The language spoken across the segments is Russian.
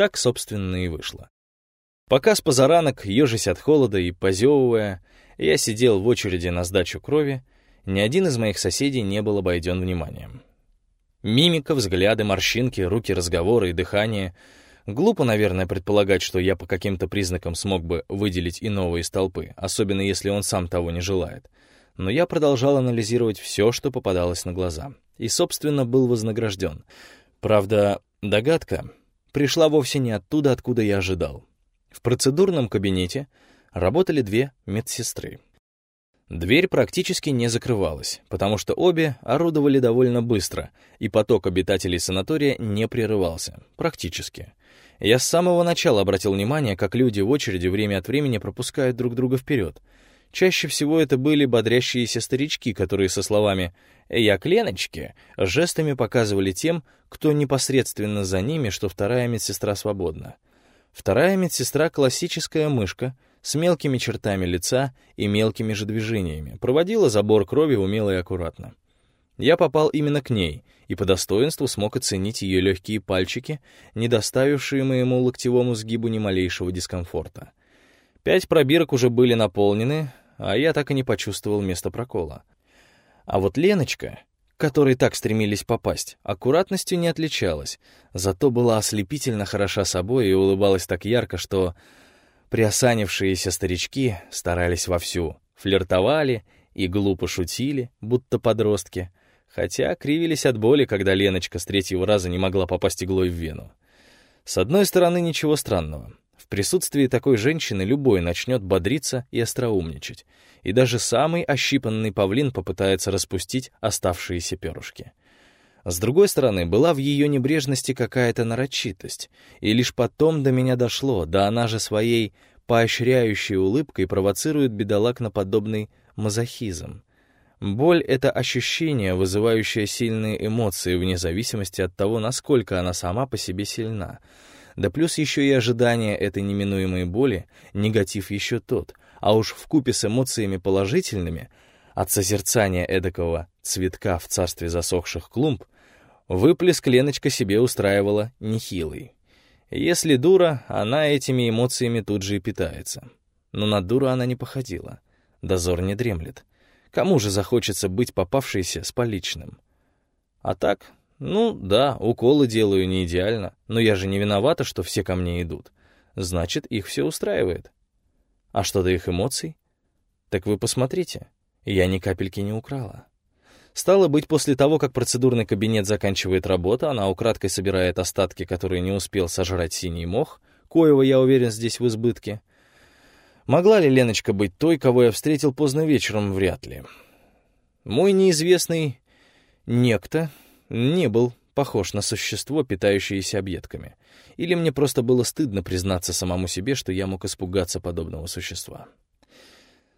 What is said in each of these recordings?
Так, собственно, и вышло. Пока с позаранок, ежась от холода и позевывая, я сидел в очереди на сдачу крови, ни один из моих соседей не был обойден вниманием. Мимика, взгляды, морщинки, руки, разговоры и дыхание. Глупо, наверное, предполагать, что я по каким-то признакам смог бы выделить иного из толпы, особенно если он сам того не желает. Но я продолжал анализировать все, что попадалось на глаза. И, собственно, был вознагражден. Правда, догадка пришла вовсе не оттуда, откуда я ожидал. В процедурном кабинете работали две медсестры. Дверь практически не закрывалась, потому что обе орудовали довольно быстро, и поток обитателей санатория не прерывался, практически. Я с самого начала обратил внимание, как люди в очереди время от времени пропускают друг друга вперед. Чаще всего это были бодрящиеся старички, которые со словами «Я к Леночке» жестами показывали тем, кто непосредственно за ними, что вторая медсестра свободна. Вторая медсестра — классическая мышка, с мелкими чертами лица и мелкими же движениями, проводила забор крови умело и аккуратно. Я попал именно к ней и по достоинству смог оценить ее легкие пальчики, не доставившие моему локтевому сгибу ни малейшего дискомфорта. Пять пробирок уже были наполнены, а я так и не почувствовал место прокола. А вот Леночка которой так стремились попасть, аккуратностью не отличалась, зато была ослепительно хороша собой и улыбалась так ярко, что приосанившиеся старички старались вовсю, флиртовали и глупо шутили, будто подростки, хотя кривились от боли, когда Леночка с третьего раза не могла попасть иглой в вену. С одной стороны, ничего странного. Присутствии такой женщины любой начнет бодриться и остроумничать, и даже самый ощипанный павлин попытается распустить оставшиеся перышки. С другой стороны, была в ее небрежности какая-то нарочитость, и лишь потом до меня дошло, да она же своей поощряющей улыбкой провоцирует бедолаг на подобный мазохизм. Боль — это ощущение, вызывающее сильные эмоции вне зависимости от того, насколько она сама по себе сильна — да плюс еще и ожидание этой неминуемой боли, негатив еще тот, а уж в купе с эмоциями положительными, от созерцания эдакого цветка в царстве засохших клумб, выплеск Леночка себе устраивала нехилый. Если дура, она этими эмоциями тут же и питается. Но на дуру она не походила. Дозор не дремлет. Кому же захочется быть попавшейся с поличным? А так, ну, да, уколы делаю не идеально, но я же не виновата, что все ко мне идут. Значит, их все устраивает. А что до их эмоций? Так вы посмотрите, я ни капельки не украла. Стало быть, после того, как процедурный кабинет заканчивает работу, она украдкой собирает остатки, которые не успел сожрать синий мох, коего, я уверен, здесь в избытке. Могла ли Леночка быть той, кого я встретил поздно вечером? Вряд ли. Мой неизвестный некто не был похож на существо, питающееся объедками. Или мне просто было стыдно признаться самому себе, что я мог испугаться подобного существа.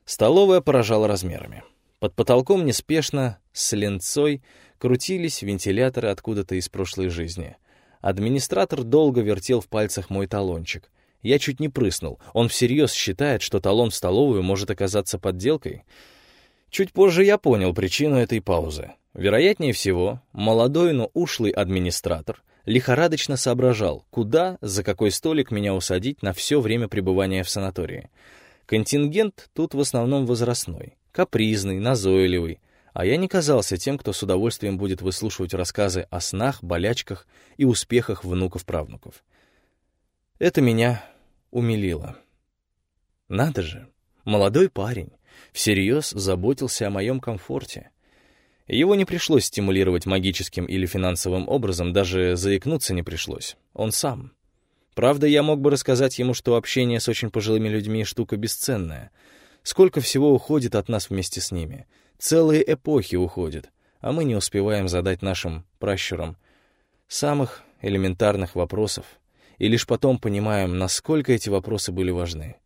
Столовая поражала размерами. Под потолком неспешно, с ленцой, крутились вентиляторы откуда-то из прошлой жизни. Администратор долго вертел в пальцах мой талончик. Я чуть не прыснул. Он всерьез считает, что талон в столовую может оказаться подделкой. Чуть позже я понял причину этой паузы. Вероятнее всего, молодой, но ушлый администратор лихорадочно соображал, куда, за какой столик меня усадить на все время пребывания в санатории. Контингент тут в основном возрастной, капризный, назойливый, а я не казался тем, кто с удовольствием будет выслушивать рассказы о снах, болячках и успехах внуков-правнуков. Это меня умилило. Надо же, молодой парень всерьез заботился о моем комфорте. Его не пришлось стимулировать магическим или финансовым образом, даже заикнуться не пришлось. Он сам. Правда, я мог бы рассказать ему, что общение с очень пожилыми людьми — штука бесценная. Сколько всего уходит от нас вместе с ними. Целые эпохи уходят, а мы не успеваем задать нашим пращурам самых элементарных вопросов, и лишь потом понимаем, насколько эти вопросы были важны.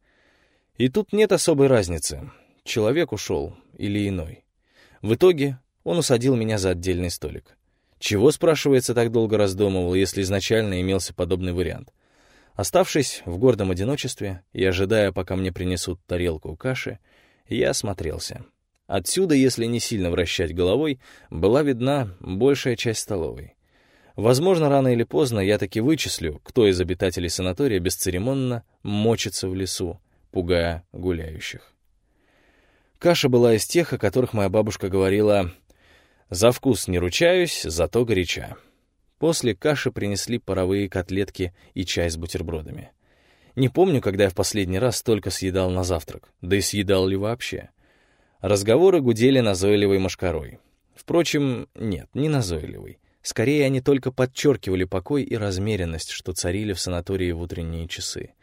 И тут нет особой разницы, человек ушел или иной. В итоге он усадил меня за отдельный столик. Чего, спрашивается, так долго раздумывал, если изначально имелся подобный вариант? Оставшись в гордом одиночестве и ожидая, пока мне принесут тарелку каши, я осмотрелся. Отсюда, если не сильно вращать головой, была видна большая часть столовой. Возможно, рано или поздно я таки вычислю, кто из обитателей санатория бесцеремонно мочится в лесу, пугая гуляющих. Каша была из тех, о которых моя бабушка говорила «За вкус не ручаюсь, зато горяча». После каши принесли паровые котлетки и чай с бутербродами. Не помню, когда я в последний раз столько съедал на завтрак, да и съедал ли вообще. Разговоры гудели назойливой мошкарой. Впрочем, нет, не назойливой. Скорее, они только подчеркивали покой и размеренность, что царили в санатории в утренние часы.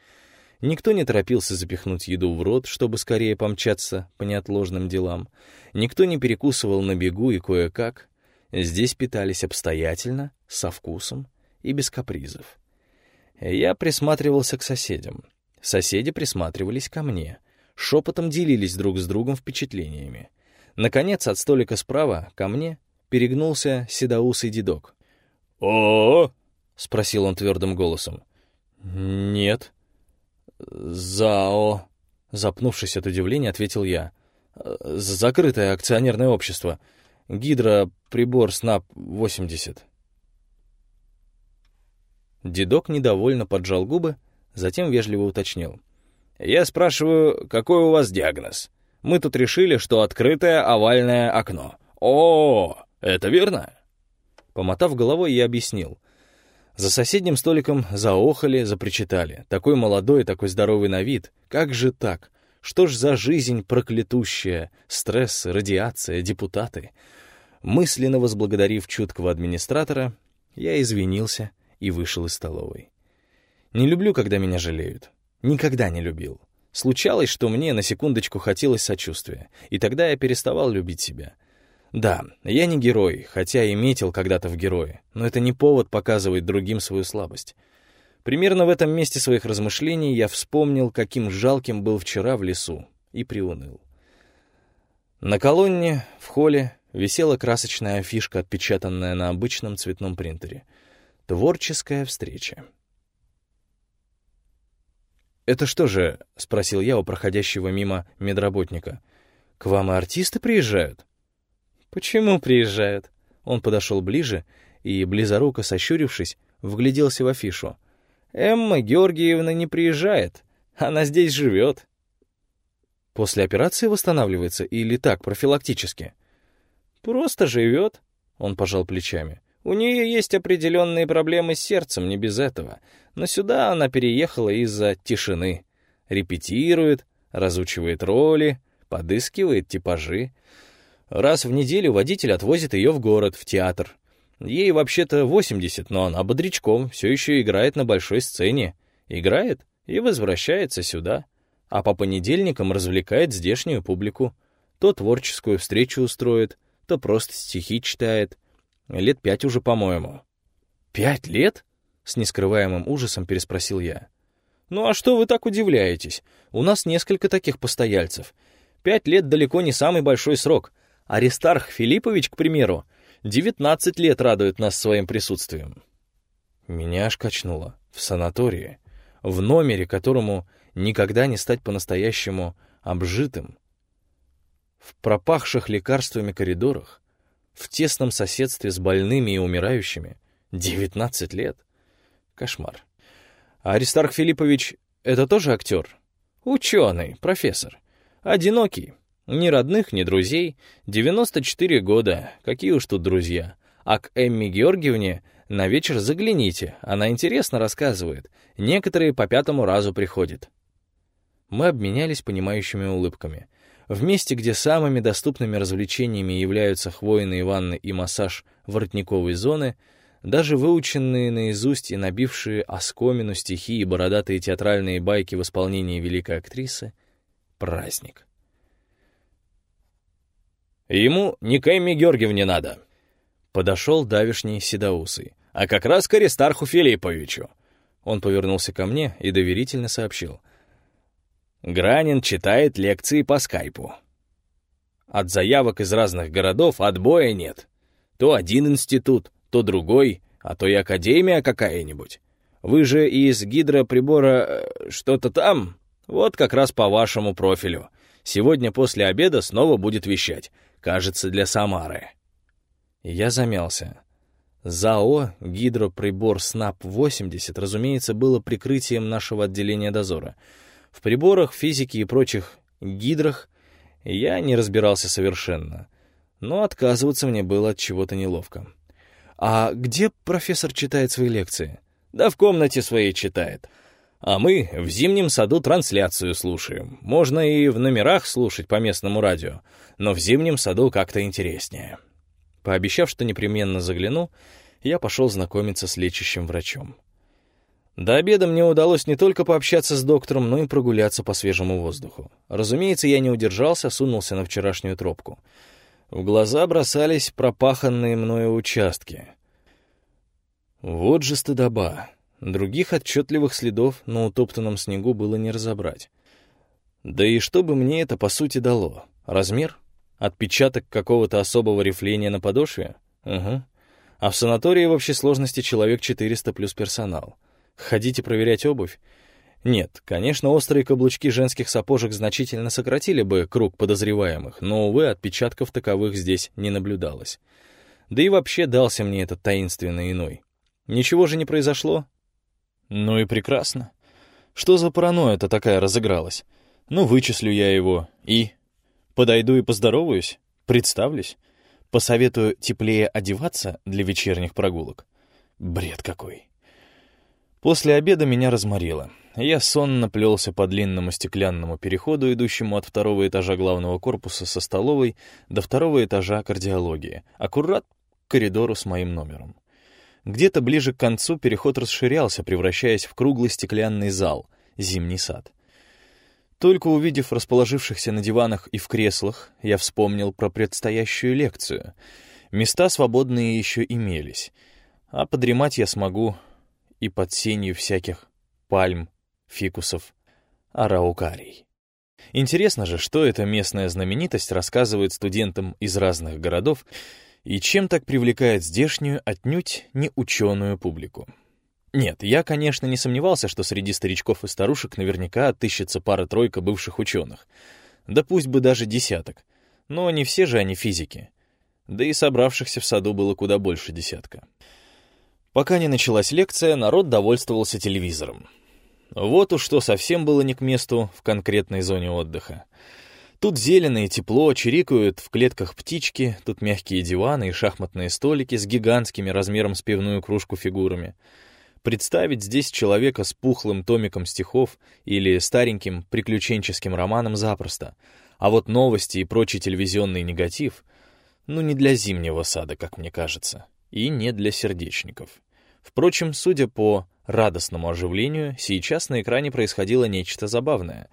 Никто не торопился запихнуть еду в рот, чтобы скорее помчаться по неотложным делам. Никто не перекусывал на бегу и кое-как. Здесь питались обстоятельно, со вкусом и без капризов. Я присматривался к соседям. Соседи присматривались ко мне. Шепотом делились друг с другом впечатлениями. Наконец, от столика справа ко мне перегнулся седоусый дедок. «О-о-о!» — спросил он твердым голосом. «Нет», «ЗАО», — запнувшись от удивления, ответил я. «Закрытое акционерное общество. Гидроприбор СНАП-80». Дедок недовольно поджал губы, затем вежливо уточнил. «Я спрашиваю, какой у вас диагноз? Мы тут решили, что открытое овальное окно. О, это верно?» Помотав головой, я объяснил — за соседним столиком заохали, запричитали. Такой молодой, такой здоровый на вид. Как же так? Что ж за жизнь проклятущая? Стресс, радиация, депутаты. Мысленно возблагодарив чуткого администратора, я извинился и вышел из столовой. Не люблю, когда меня жалеют. Никогда не любил. Случалось, что мне на секундочку хотелось сочувствия, и тогда я переставал любить себя. Да, я не герой, хотя и метил когда-то в герое, но это не повод показывать другим свою слабость. Примерно в этом месте своих размышлений я вспомнил, каким жалким был вчера в лесу, и приуныл. На колонне, в холле, висела красочная афишка, отпечатанная на обычном цветном принтере. «Творческая встреча». «Это что же?» — спросил я у проходящего мимо медработника. «К вам и артисты приезжают?» «Почему приезжают?» Он подошел ближе и, близоруко сощурившись, вгляделся в афишу. «Эмма Георгиевна не приезжает. Она здесь живет». «После операции восстанавливается или так, профилактически?» «Просто живет», — он пожал плечами. «У нее есть определенные проблемы с сердцем, не без этого. Но сюда она переехала из-за тишины. Репетирует, разучивает роли, подыскивает типажи. Раз в неделю водитель отвозит ее в город, в театр. Ей вообще-то 80, но она бодрячком, все еще играет на большой сцене. Играет и возвращается сюда. А по понедельникам развлекает здешнюю публику. То творческую встречу устроит, то просто стихи читает. Лет пять уже, по-моему. «Пять лет?» — с нескрываемым ужасом переспросил я. «Ну а что вы так удивляетесь? У нас несколько таких постояльцев. Пять лет далеко не самый большой срок — Аристарх Филиппович, к примеру, 19 лет радует нас своим присутствием. Меня аж качнуло. В санатории, в номере, которому никогда не стать по-настоящему обжитым, в пропахших лекарствами коридорах, в тесном соседстве с больными и умирающими. 19 лет. Кошмар. А Аристарх Филиппович — это тоже актер? Ученый, профессор. Одинокий, ни родных, ни друзей. 94 года, какие уж тут друзья. А к Эмме Георгиевне на вечер загляните, она интересно рассказывает. Некоторые по пятому разу приходят. Мы обменялись понимающими улыбками. В месте, где самыми доступными развлечениями являются хвойные ванны и массаж воротниковой зоны, даже выученные наизусть и набившие оскомину стихи и бородатые театральные байки в исполнении великой актрисы — праздник. Ему ни к Эмме Георгиевне надо. Подошел давишний седоусый. А как раз к Аристарху Филипповичу. Он повернулся ко мне и доверительно сообщил. Гранин читает лекции по скайпу. От заявок из разных городов отбоя нет. То один институт, то другой, а то и академия какая-нибудь. Вы же из гидроприбора э, что-то там? Вот как раз по вашему профилю. Сегодня после обеда снова будет вещать. Кажется, для Самары. Я замялся. ЗАО «Гидроприбор СНАП-80», разумеется, было прикрытием нашего отделения дозора. В приборах, физике и прочих гидрах я не разбирался совершенно, но отказываться мне было от чего-то неловко. «А где профессор читает свои лекции?» «Да в комнате своей читает. А мы в зимнем саду трансляцию слушаем. Можно и в номерах слушать по местному радио, но в зимнем саду как-то интереснее». Пообещав, что непременно загляну, я пошел знакомиться с лечащим врачом. До обеда мне удалось не только пообщаться с доктором, но и прогуляться по свежему воздуху. Разумеется, я не удержался, сунулся на вчерашнюю тропку. В глаза бросались пропаханные мною участки. Вот же стыдоба. Других отчетливых следов на утоптанном снегу было не разобрать. Да и что бы мне это по сути дало? Размер? Отпечаток какого-то особого рифления на подошве? Угу. А в санатории в общей сложности человек 400 плюс персонал. Хотите проверять обувь? Нет, конечно, острые каблучки женских сапожек значительно сократили бы круг подозреваемых, но, увы, отпечатков таковых здесь не наблюдалось. Да и вообще дался мне этот таинственный иной. Ничего же не произошло? Ну и прекрасно. Что за паранойя-то такая разыгралась? Ну, вычислю я его и... Подойду и поздороваюсь, представлюсь, посоветую теплее одеваться для вечерних прогулок. Бред какой. После обеда меня разморило. Я сонно плелся по длинному стеклянному переходу, идущему от второго этажа главного корпуса со столовой до второго этажа кардиологии, аккурат к коридору с моим номером. Где-то ближе к концу переход расширялся, превращаясь в круглый стеклянный зал, зимний сад — только увидев расположившихся на диванах и в креслах, я вспомнил про предстоящую лекцию. Места свободные еще имелись, а подремать я смогу и под сенью всяких пальм, фикусов, араукарий. Интересно же, что эта местная знаменитость рассказывает студентам из разных городов и чем так привлекает здешнюю, отнюдь не ученую публику. Нет, я, конечно, не сомневался, что среди старичков и старушек наверняка отыщется пара-тройка бывших ученых. Да пусть бы даже десяток. Но не все же они физики. Да и собравшихся в саду было куда больше десятка. Пока не началась лекция, народ довольствовался телевизором. Вот уж что совсем было не к месту в конкретной зоне отдыха. Тут зелено и тепло, чирикают в клетках птички, тут мягкие диваны и шахматные столики с гигантскими размером с пивную кружку фигурами — Представить здесь человека с пухлым томиком стихов или стареньким приключенческим романом запросто. А вот новости и прочий телевизионный негатив, ну не для зимнего сада, как мне кажется, и не для сердечников. Впрочем, судя по радостному оживлению, сейчас на экране происходило нечто забавное.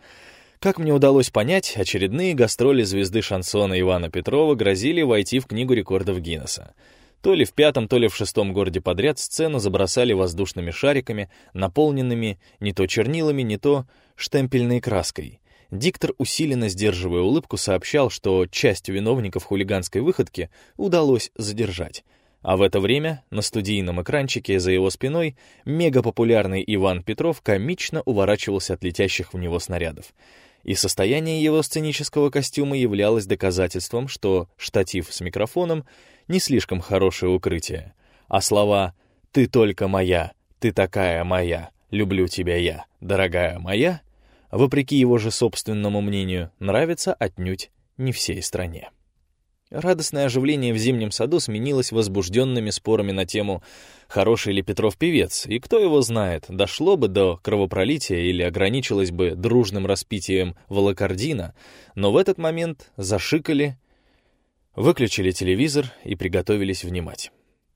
Как мне удалось понять, очередные гастроли звезды шансона Ивана Петрова грозили войти в Книгу рекордов Гиннесса — то ли в пятом, то ли в шестом городе подряд сцену забросали воздушными шариками, наполненными не то чернилами, не то штемпельной краской. Диктор, усиленно сдерживая улыбку, сообщал, что часть виновников хулиганской выходки удалось задержать. А в это время на студийном экранчике за его спиной мегапопулярный Иван Петров комично уворачивался от летящих в него снарядов. И состояние его сценического костюма являлось доказательством, что штатив с микрофоном не слишком хорошее укрытие, а слова «ты только моя», «ты такая моя», «люблю тебя я», «дорогая моя», вопреки его же собственному мнению, нравятся отнюдь не всей стране. Радостное оживление в зимнем саду сменилось возбужденными спорами на тему «Хороший ли Петров певец?» и кто его знает, дошло бы до кровопролития или ограничилось бы дружным распитием волокордина, но в этот момент зашикали Выключили телевизор и приготовились внимать.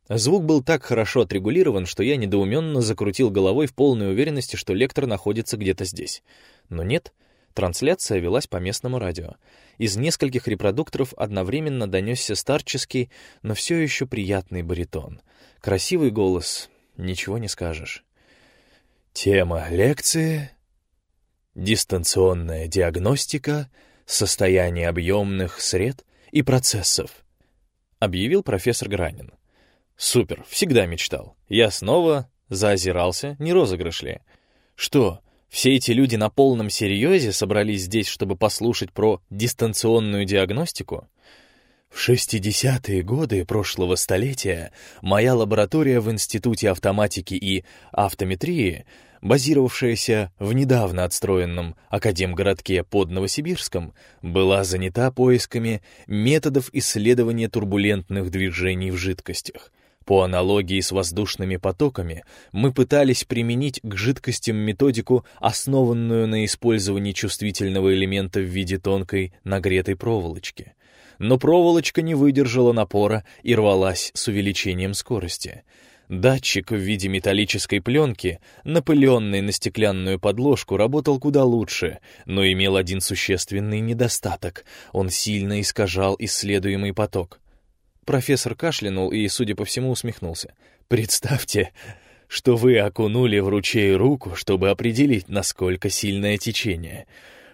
Звук был так хорошо отрегулирован, что я недоуменно закрутил головой в полной уверенности, что лектор находится где-то здесь. Но нет, трансляция велась по местному радио. Из нескольких репродукторов одновременно донесся старческий, но все еще приятный баритон. Красивый голос, ничего не скажешь. Тема лекции — дистанционная диагностика состояния объемных сред и процессов», — объявил профессор Гранин. «Супер, всегда мечтал. Я снова заозирался, не розыгрыш ли. Что, все эти люди на полном серьезе собрались здесь, чтобы послушать про дистанционную диагностику?» В 60-е годы прошлого столетия моя лаборатория в Институте автоматики и автометрии, базировавшаяся в недавно отстроенном Академгородке под Новосибирском, была занята поисками методов исследования турбулентных движений в жидкостях. По аналогии с воздушными потоками, мы пытались применить к жидкостям методику, основанную на использовании чувствительного элемента в виде тонкой нагретой проволочки — но проволочка не выдержала напора и рвалась с увеличением скорости. Датчик в виде металлической пленки, напыленный на стеклянную подложку, работал куда лучше, но имел один существенный недостаток — он сильно искажал исследуемый поток. Профессор кашлянул и, судя по всему, усмехнулся. «Представьте, что вы окунули в ручей руку, чтобы определить, насколько сильное течение.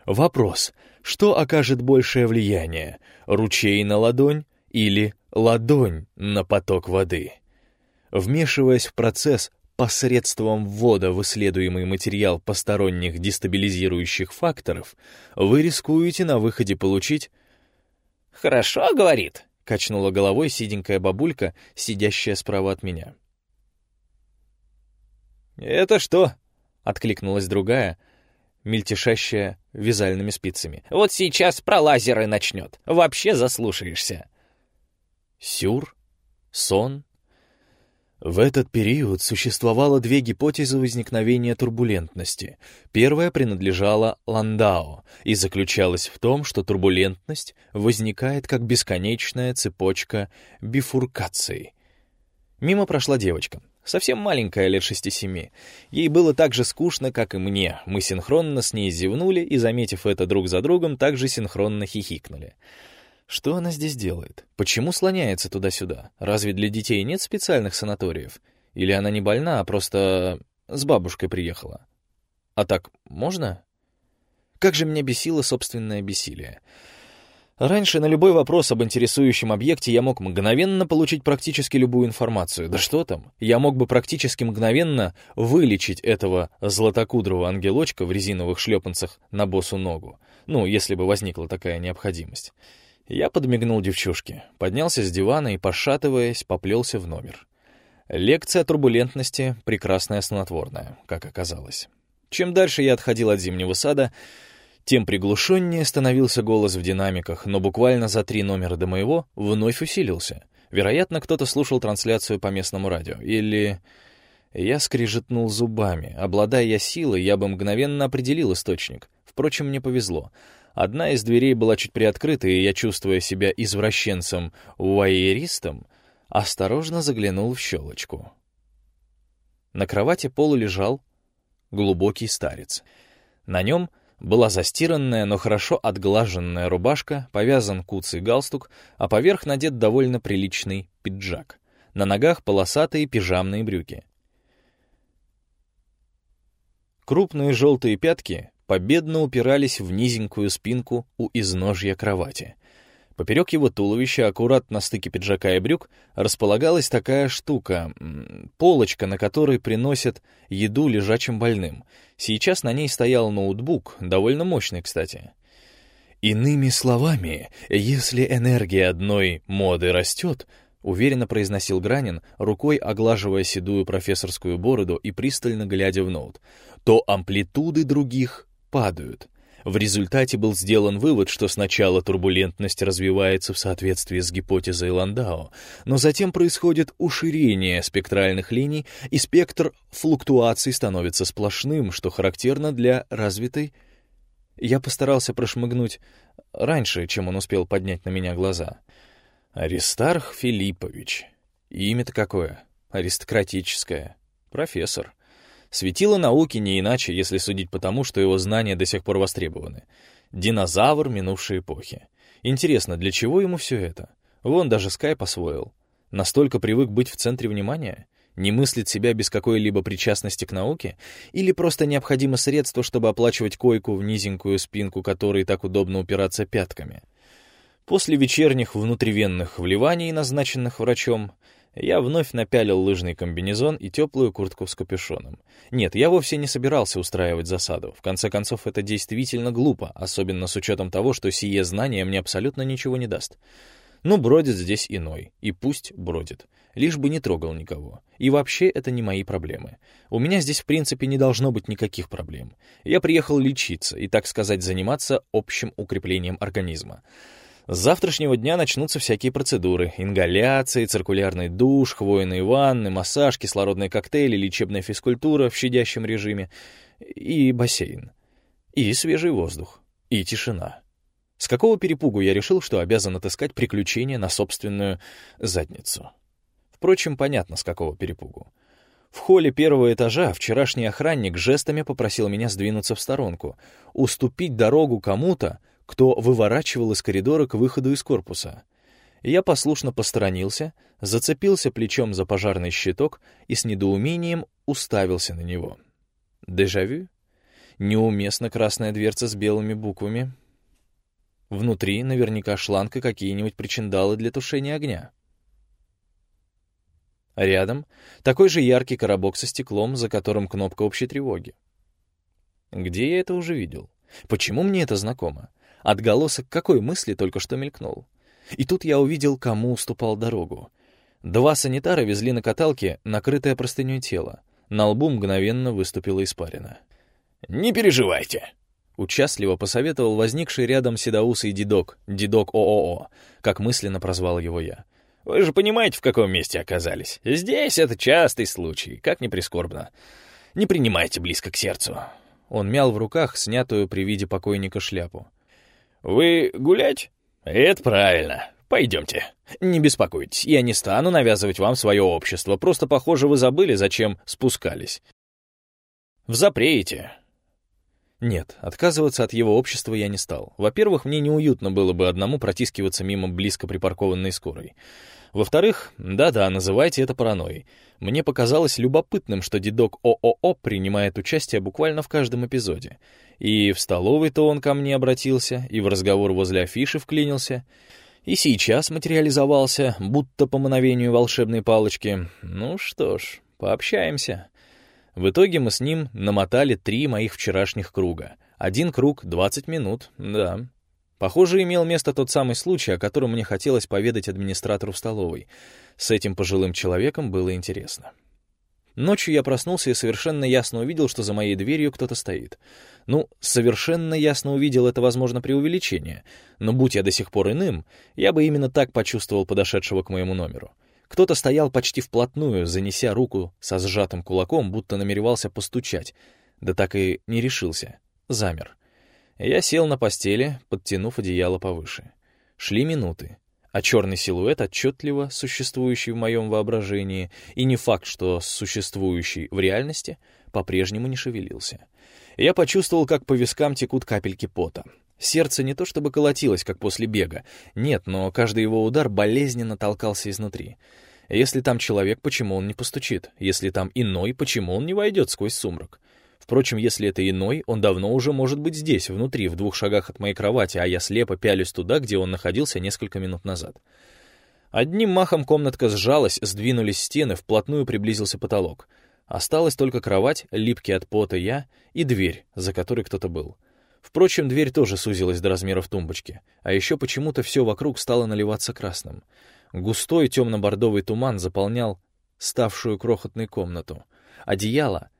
Вопрос — что окажет большее влияние, ручей на ладонь или ладонь на поток воды. Вмешиваясь в процесс посредством ввода в исследуемый материал посторонних дестабилизирующих факторов, вы рискуете на выходе получить «Хорошо, — говорит», — качнула головой сиденькая бабулька, сидящая справа от меня. «Это что?» — откликнулась другая, мельтешащая вязальными спицами. «Вот сейчас про лазеры начнет. Вообще заслушаешься». Сюр? Сон? В этот период существовало две гипотезы возникновения турбулентности. Первая принадлежала Ландау и заключалась в том, что турбулентность возникает как бесконечная цепочка бифуркаций. Мимо прошла девочка. Совсем маленькая, лет шести-семи. Ей было так же скучно, как и мне. Мы синхронно с ней зевнули и, заметив это друг за другом, также синхронно хихикнули. Что она здесь делает? Почему слоняется туда-сюда? Разве для детей нет специальных санаториев? Или она не больна, а просто с бабушкой приехала? А так можно? Как же меня бесило собственное бессилие. Раньше на любой вопрос об интересующем объекте я мог мгновенно получить практически любую информацию. Да что там, я мог бы практически мгновенно вылечить этого златокудрого ангелочка в резиновых шлепанцах на босу ногу. Ну, если бы возникла такая необходимость. Я подмигнул девчушке, поднялся с дивана и, пошатываясь, поплелся в номер. Лекция о турбулентности — прекрасная снотворная, как оказалось. Чем дальше я отходил от зимнего сада, тем приглушеннее становился голос в динамиках, но буквально за три номера до моего вновь усилился. Вероятно, кто-то слушал трансляцию по местному радио. Или... Я скрижетнул зубами. Обладая силой, я бы мгновенно определил источник. Впрочем, мне повезло. Одна из дверей была чуть приоткрыта, и я, чувствуя себя извращенцем-вайеристом, осторожно заглянул в щелочку. На кровати полу лежал глубокий старец. На нем была застиранная, но хорошо отглаженная рубашка, повязан куцый галстук, а поверх надет довольно приличный пиджак. На ногах полосатые пижамные брюки. Крупные желтые пятки победно упирались в низенькую спинку у изножья кровати. Поперек его туловища, аккурат на стыке пиджака и брюк, располагалась такая штука, полочка, на которой приносят еду лежачим больным. Сейчас на ней стоял ноутбук, довольно мощный, кстати. «Иными словами, если энергия одной моды растет», — уверенно произносил Гранин, рукой оглаживая седую профессорскую бороду и пристально глядя в ноут, то амплитуды других падают — в результате был сделан вывод, что сначала турбулентность развивается в соответствии с гипотезой Ландау, но затем происходит уширение спектральных линий, и спектр флуктуаций становится сплошным, что характерно для развитой... Я постарался прошмыгнуть раньше, чем он успел поднять на меня глаза. Аристарх Филиппович. Имя-то какое? Аристократическое. Профессор. Светило науки не иначе, если судить по тому, что его знания до сих пор востребованы. Динозавр минувшей эпохи. Интересно, для чего ему все это? Вон даже скайп освоил. Настолько привык быть в центре внимания? Не мыслит себя без какой-либо причастности к науке? Или просто необходимо средство, чтобы оплачивать койку в низенькую спинку, которой так удобно упираться пятками? После вечерних внутривенных вливаний, назначенных врачом, я вновь напялил лыжный комбинезон и теплую куртку с капюшоном. Нет, я вовсе не собирался устраивать засаду. В конце концов, это действительно глупо, особенно с учетом того, что сие знание мне абсолютно ничего не даст. Ну, бродит здесь иной, и пусть бродит. Лишь бы не трогал никого. И вообще это не мои проблемы. У меня здесь, в принципе, не должно быть никаких проблем. Я приехал лечиться и, так сказать, заниматься общим укреплением организма. С завтрашнего дня начнутся всякие процедуры. Ингаляции, циркулярный душ, хвойные ванны, массаж, кислородные коктейли, лечебная физкультура в щадящем режиме и бассейн. И свежий воздух. И тишина. С какого перепугу я решил, что обязан отыскать приключения на собственную задницу? Впрочем, понятно, с какого перепугу. В холле первого этажа вчерашний охранник жестами попросил меня сдвинуться в сторонку, уступить дорогу кому-то, кто выворачивал из коридора к выходу из корпуса. Я послушно посторонился, зацепился плечом за пожарный щиток и с недоумением уставился на него. Дежавю? Неуместно красная дверца с белыми буквами. Внутри наверняка шланг и какие-нибудь причиндалы для тушения огня. Рядом такой же яркий коробок со стеклом, за которым кнопка общей тревоги. Где я это уже видел? Почему мне это знакомо? Отголосок какой мысли только что мелькнул. И тут я увидел, кому уступал дорогу. Два санитара везли на каталке накрытое простыней тело. На лбу мгновенно выступила испарина. «Не переживайте», — участливо посоветовал возникший рядом седоусый дедок, дедок ООО, как мысленно прозвал его я. «Вы же понимаете, в каком месте оказались. Здесь это частый случай, как ни прискорбно. Не принимайте близко к сердцу». Он мял в руках снятую при виде покойника шляпу. «Вы гулять? Это правильно. Пойдемте. Не беспокойтесь, я не стану навязывать вам свое общество, просто, похоже, вы забыли, зачем спускались. Взапреете». Нет, отказываться от его общества я не стал. Во-первых, мне неуютно было бы одному протискиваться мимо близко припаркованной скорой. Во-вторых, да-да, называйте это паранойей. Мне показалось любопытным, что дедок ООО принимает участие буквально в каждом эпизоде. И в столовой-то он ко мне обратился, и в разговор возле афиши вклинился, и сейчас материализовался, будто по мановению волшебной палочки. Ну что ж, пообщаемся. В итоге мы с ним намотали три моих вчерашних круга. Один круг — 20 минут, да. Похоже, имел место тот самый случай, о котором мне хотелось поведать администратору в столовой. С этим пожилым человеком было интересно. Ночью я проснулся и совершенно ясно увидел, что за моей дверью кто-то стоит. Ну, совершенно ясно увидел это, возможно, преувеличение, но будь я до сих пор иным, я бы именно так почувствовал подошедшего к моему номеру. Кто-то стоял почти вплотную, занеся руку со сжатым кулаком, будто намеревался постучать, да так и не решился, замер. Я сел на постели, подтянув одеяло повыше. Шли минуты а черный силуэт, отчетливо существующий в моем воображении, и не факт, что существующий в реальности, по-прежнему не шевелился. Я почувствовал, как по вискам текут капельки пота. Сердце не то чтобы колотилось, как после бега, нет, но каждый его удар болезненно толкался изнутри. Если там человек, почему он не постучит? Если там иной, почему он не войдет сквозь сумрак? Впрочем, если это иной, он давно уже может быть здесь, внутри, в двух шагах от моей кровати, а я слепо пялюсь туда, где он находился несколько минут назад. Одним махом комнатка сжалась, сдвинулись стены, вплотную приблизился потолок. Осталась только кровать, липкий от пота я и дверь, за которой кто-то был. Впрочем, дверь тоже сузилась до размеров тумбочки, а еще почему-то все вокруг стало наливаться красным. Густой темно-бордовый туман заполнял ставшую крохотной комнату. Одеяло,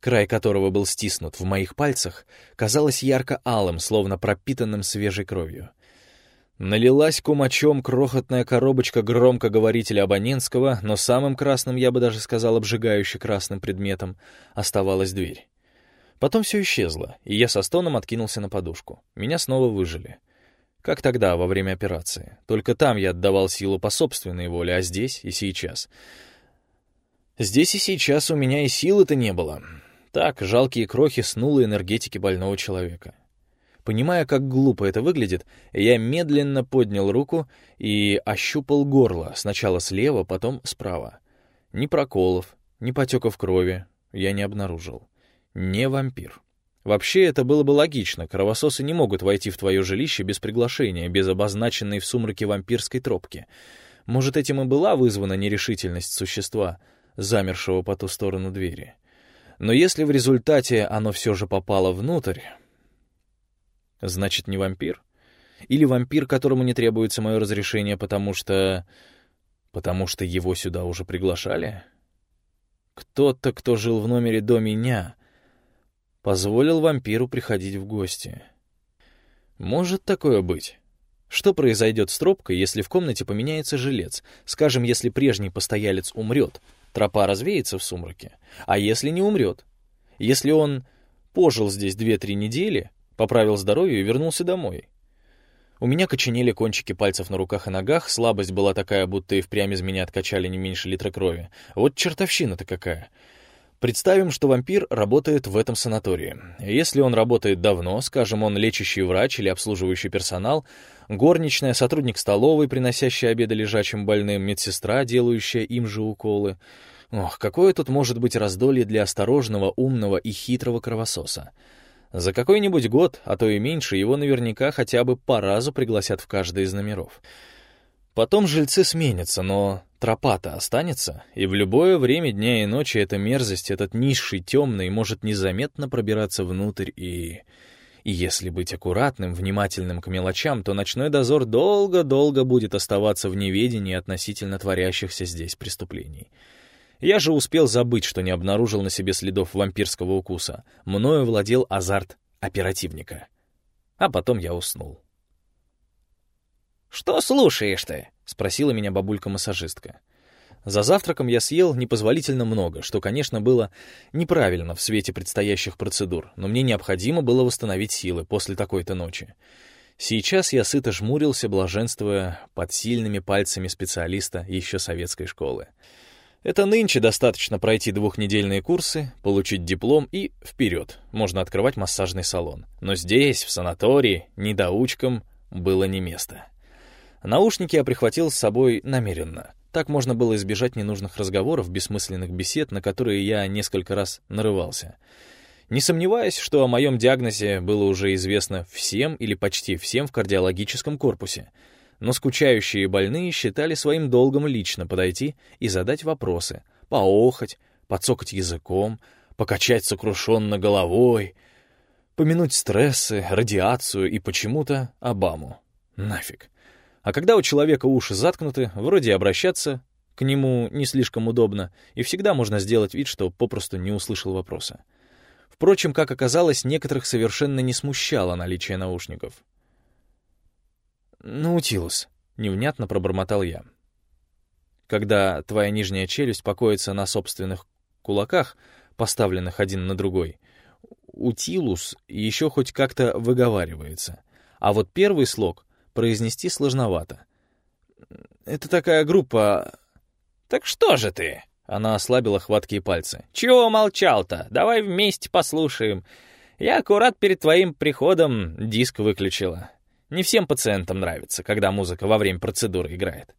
край которого был стиснут в моих пальцах, казалось ярко-алым, словно пропитанным свежей кровью. Налилась кумачом крохотная коробочка громкоговорителя абонентского, но самым красным, я бы даже сказал, обжигающе красным предметом, оставалась дверь. Потом все исчезло, и я со стоном откинулся на подушку. Меня снова выжили. Как тогда, во время операции. Только там я отдавал силу по собственной воле, а здесь и сейчас. Здесь и сейчас у меня и силы-то не было. Так, жалкие крохи снулы энергетики больного человека. Понимая, как глупо это выглядит, я медленно поднял руку и ощупал горло, сначала слева, потом справа. Ни проколов, ни потеков крови я не обнаружил. Не вампир. Вообще, это было бы логично, кровососы не могут войти в твое жилище без приглашения, без обозначенной в сумраке вампирской тропки. Может, этим и была вызвана нерешительность существа, замершего по ту сторону двери. Но если в результате оно все же попало внутрь, значит, не вампир? Или вампир, которому не требуется мое разрешение, потому что... Потому что его сюда уже приглашали? Кто-то, кто жил в номере до меня, позволил вампиру приходить в гости. Может такое быть? Что произойдет с тропкой, если в комнате поменяется жилец? Скажем, если прежний постоялец умрет, тропа развеется в сумраке. А если не умрет? Если он пожил здесь две-три недели, поправил здоровье и вернулся домой. У меня коченели кончики пальцев на руках и ногах, слабость была такая, будто и впрямь из меня откачали не меньше литра крови. Вот чертовщина-то какая. Представим, что вампир работает в этом санатории. Если он работает давно, скажем, он лечащий врач или обслуживающий персонал, горничная, сотрудник столовой, приносящая обеды лежачим больным, медсестра, делающая им же уколы. Ох, какое тут может быть раздолье для осторожного, умного и хитрого кровососа. За какой-нибудь год, а то и меньше, его наверняка хотя бы по разу пригласят в каждый из номеров. Потом жильцы сменятся, но тропа-то останется, и в любое время дня и ночи эта мерзость, этот низший темный, может незаметно пробираться внутрь и... И если быть аккуратным, внимательным к мелочам, то ночной дозор долго-долго будет оставаться в неведении относительно творящихся здесь преступлений. Я же успел забыть, что не обнаружил на себе следов вампирского укуса. Мною владел азарт оперативника. А потом я уснул. «Что слушаешь ты?» — спросила меня бабулька-массажистка. За завтраком я съел непозволительно много, что, конечно, было неправильно в свете предстоящих процедур, но мне необходимо было восстановить силы после такой-то ночи. Сейчас я сыто жмурился, блаженствуя под сильными пальцами специалиста еще советской школы. Это нынче достаточно пройти двухнедельные курсы, получить диплом и вперед, можно открывать массажный салон. Но здесь, в санатории, недоучкам было не место. Наушники я прихватил с собой намеренно. Так можно было избежать ненужных разговоров, бессмысленных бесед, на которые я несколько раз нарывался. Не сомневаюсь, что о моем диагнозе было уже известно всем или почти всем в кардиологическом корпусе — но скучающие больные считали своим долгом лично подойти и задать вопросы, поохать, подсокать языком, покачать сокрушенно головой, помянуть стрессы, радиацию и почему-то Обаму. Нафиг. А когда у человека уши заткнуты, вроде обращаться к нему не слишком удобно, и всегда можно сделать вид, что попросту не услышал вопроса. Впрочем, как оказалось, некоторых совершенно не смущало наличие наушников. «Наутилус», — невнятно пробормотал я. Когда твоя нижняя челюсть покоится на собственных кулаках, поставленных один на другой, утилус еще хоть как-то выговаривается. А вот первый слог произнести сложновато. Это такая группа... «Так что же ты?» Она ослабила хваткие пальцы. «Чего молчал-то? Давай вместе послушаем. Я аккурат перед твоим приходом диск выключила. Не всем пациентам нравится, когда музыка во время процедуры играет.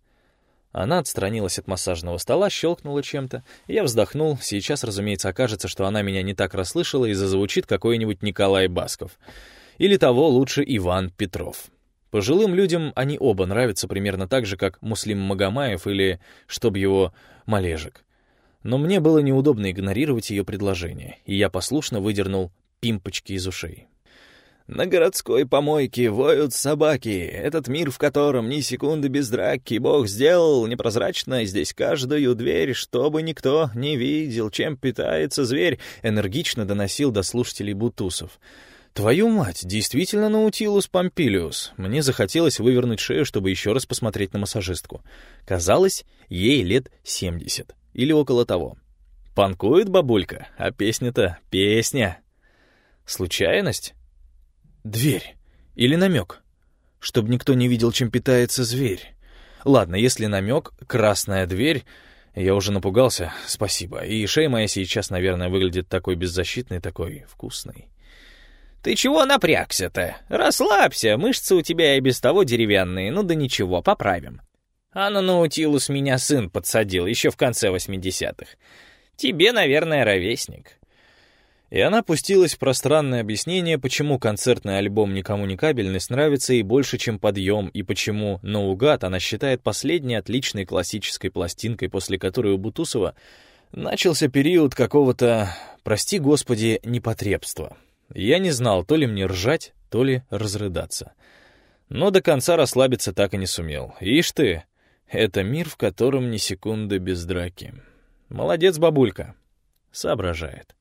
Она отстранилась от массажного стола, щелкнула чем-то. Я вздохнул. Сейчас, разумеется, окажется, что она меня не так расслышала и зазвучит какой-нибудь Николай Басков. Или того лучше Иван Петров. Пожилым людям они оба нравятся примерно так же, как Муслим Магомаев или, чтоб его, Малежик. Но мне было неудобно игнорировать ее предложение, и я послушно выдернул пимпочки из ушей. На городской помойке воют собаки. Этот мир, в котором ни секунды без драки, Бог сделал непрозрачно здесь каждую дверь, чтобы никто не видел, чем питается зверь, энергично доносил до слушателей Бутусов. Твою мать, действительно Наутилус Помпилиус. Мне захотелось вывернуть шею, чтобы еще раз посмотреть на массажистку. Казалось, ей лет семьдесят. Или около того. Панкует бабулька, а песня-то песня. Случайность? Дверь. Или намек. Чтобы никто не видел, чем питается зверь. Ладно, если намек — красная дверь, я уже напугался, спасибо. И шея моя сейчас, наверное, выглядит такой беззащитной, такой вкусной. «Ты чего напрягся-то? Расслабься, мышцы у тебя и без того деревянные, ну да ничего, поправим. А на Наутилус меня сын подсадил еще в конце восьмидесятых. Тебе, наверное, ровесник». И она пустилась в пространное объяснение, почему концертный альбом «Никому не кабельность» нравится ей больше, чем «Подъем», и почему «Наугад» она считает последней отличной классической пластинкой, после которой у Бутусова начался период какого-то, прости господи, непотребства. Я не знал, то ли мне ржать, то ли разрыдаться. Но до конца расслабиться так и не сумел. Ишь ты, это мир, в котором ни секунды без драки. Молодец, бабулька. Соображает.